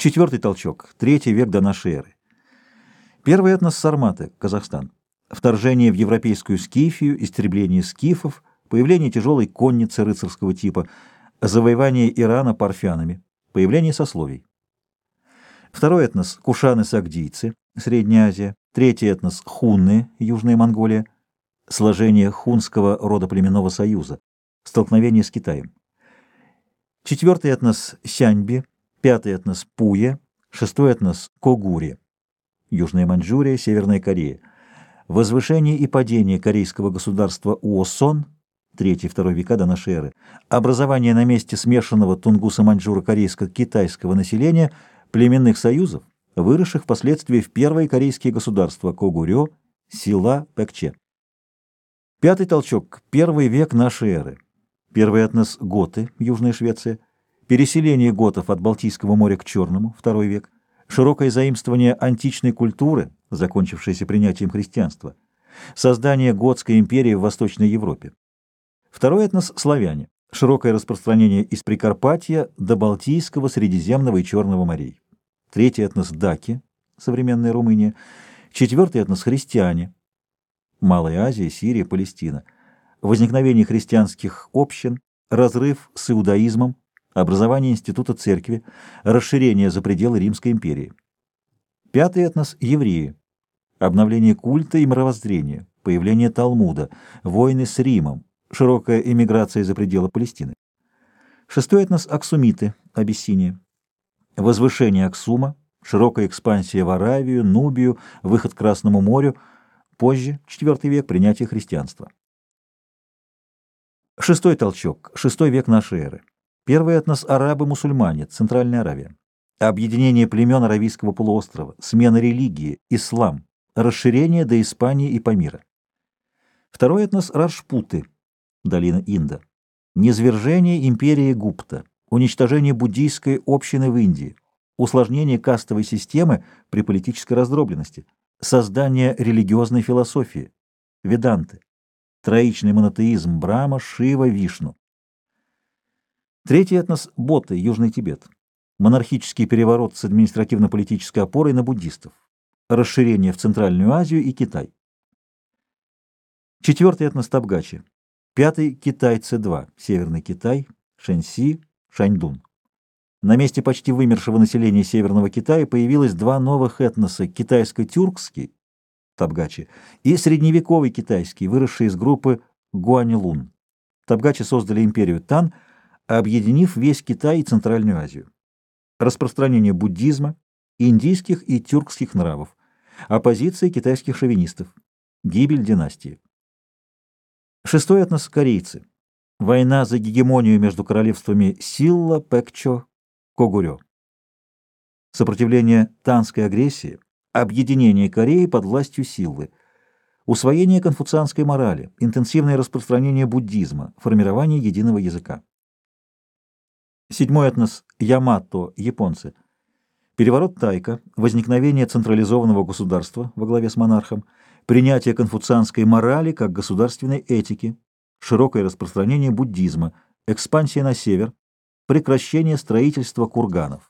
Четвертый толчок, третий век до нашей эры. Первый этнос Сарматы, Казахстан. Вторжение в европейскую скифию, истребление скифов, появление тяжелой конницы рыцарского типа, завоевание Ирана парфянами, появление сословий. Второй этнос – кушаны-сагдийцы, Средняя Азия. Третий этнос – хунны, Южная Монголия. Сложение хунского родоплеменного союза. Столкновение с Китаем. Четвертый этнос – сяньби. Пятый этнос – пуя. Шестой этнос – когури. Южная Маньчжурия, Северная Корея. Возвышение и падение корейского государства Уосон, 3-2 века до нашей эры. Образование на месте смешанного тунгуса-маньчжуро-корейско-китайского населения племенных союзов, выросших впоследствии в первые корейские государства Когурё, Сила, Пэкче. Пятый толчок. Первый век нашей эры. Первый этнос – готы, Южная Швеция. Переселение готов от Балтийского моря к Черному, второй век. Широкое заимствование античной культуры, закончившееся принятием христианства. Создание готской империи в Восточной Европе. Второй этнос – славяне. Широкое распространение из Прикарпатья до Балтийского, Средиземного и Черного морей. Третий этнос – даки, современная Румыния. Четвертый этнос – христиане. Малая Азия, Сирия, Палестина. Возникновение христианских общин, разрыв с иудаизмом, образование института церкви, расширение за пределы Римской империи. Пятый этнос – евреи. Обновление культа и мировоззрения, появление Талмуда, войны с Римом, широкая эмиграция за пределы Палестины. Шестой этнос – аксумиты, Абиссиния. Возвышение Аксума, широкая экспансия в Аравию, Нубию, выход к Красному морю, позже, IV век, принятие христианства. Шестой толчок, шестой век нашей эры. Первый этнос – арабы-мусульмане, Центральная Аравия. Объединение племен Аравийского полуострова, смена религии, ислам, расширение до Испании и Памира. Второй этнос – Раджпуты, долина Инда. Низвержение империи Гупта, уничтожение буддийской общины в Индии, усложнение кастовой системы при политической раздробленности, создание религиозной философии, веданты, троичный монотеизм Брама, Шива, Вишну. Третий этнос – Боты, Южный Тибет. Монархический переворот с административно-политической опорой на буддистов. Расширение в Центральную Азию и Китай. Четвертый этнос – Табгачи. Пятый – Китайцы-2, Северный Китай, Шэньси, Шаньдун. На месте почти вымершего населения Северного Китая появилось два новых этноса – китайско-тюркский, Табгачи, и средневековый китайский, выросший из группы Гуанилун. Табгачи создали империю Тан, объединив весь Китай и Центральную Азию. Распространение буддизма, индийских и тюркских нравов, оппозиция китайских шовинистов, гибель династии. Шестой этнос – корейцы. Война за гегемонию между королевствами Силла, Пэкчо, Когурё. Сопротивление танской агрессии, объединение Кореи под властью Силлы, усвоение конфуцианской морали, интенсивное распространение буддизма, формирование единого языка. Седьмой этнос – Ямато, японцы. Переворот Тайка, возникновение централизованного государства во главе с монархом, принятие конфуцианской морали как государственной этики, широкое распространение буддизма, экспансия на север, прекращение строительства курганов.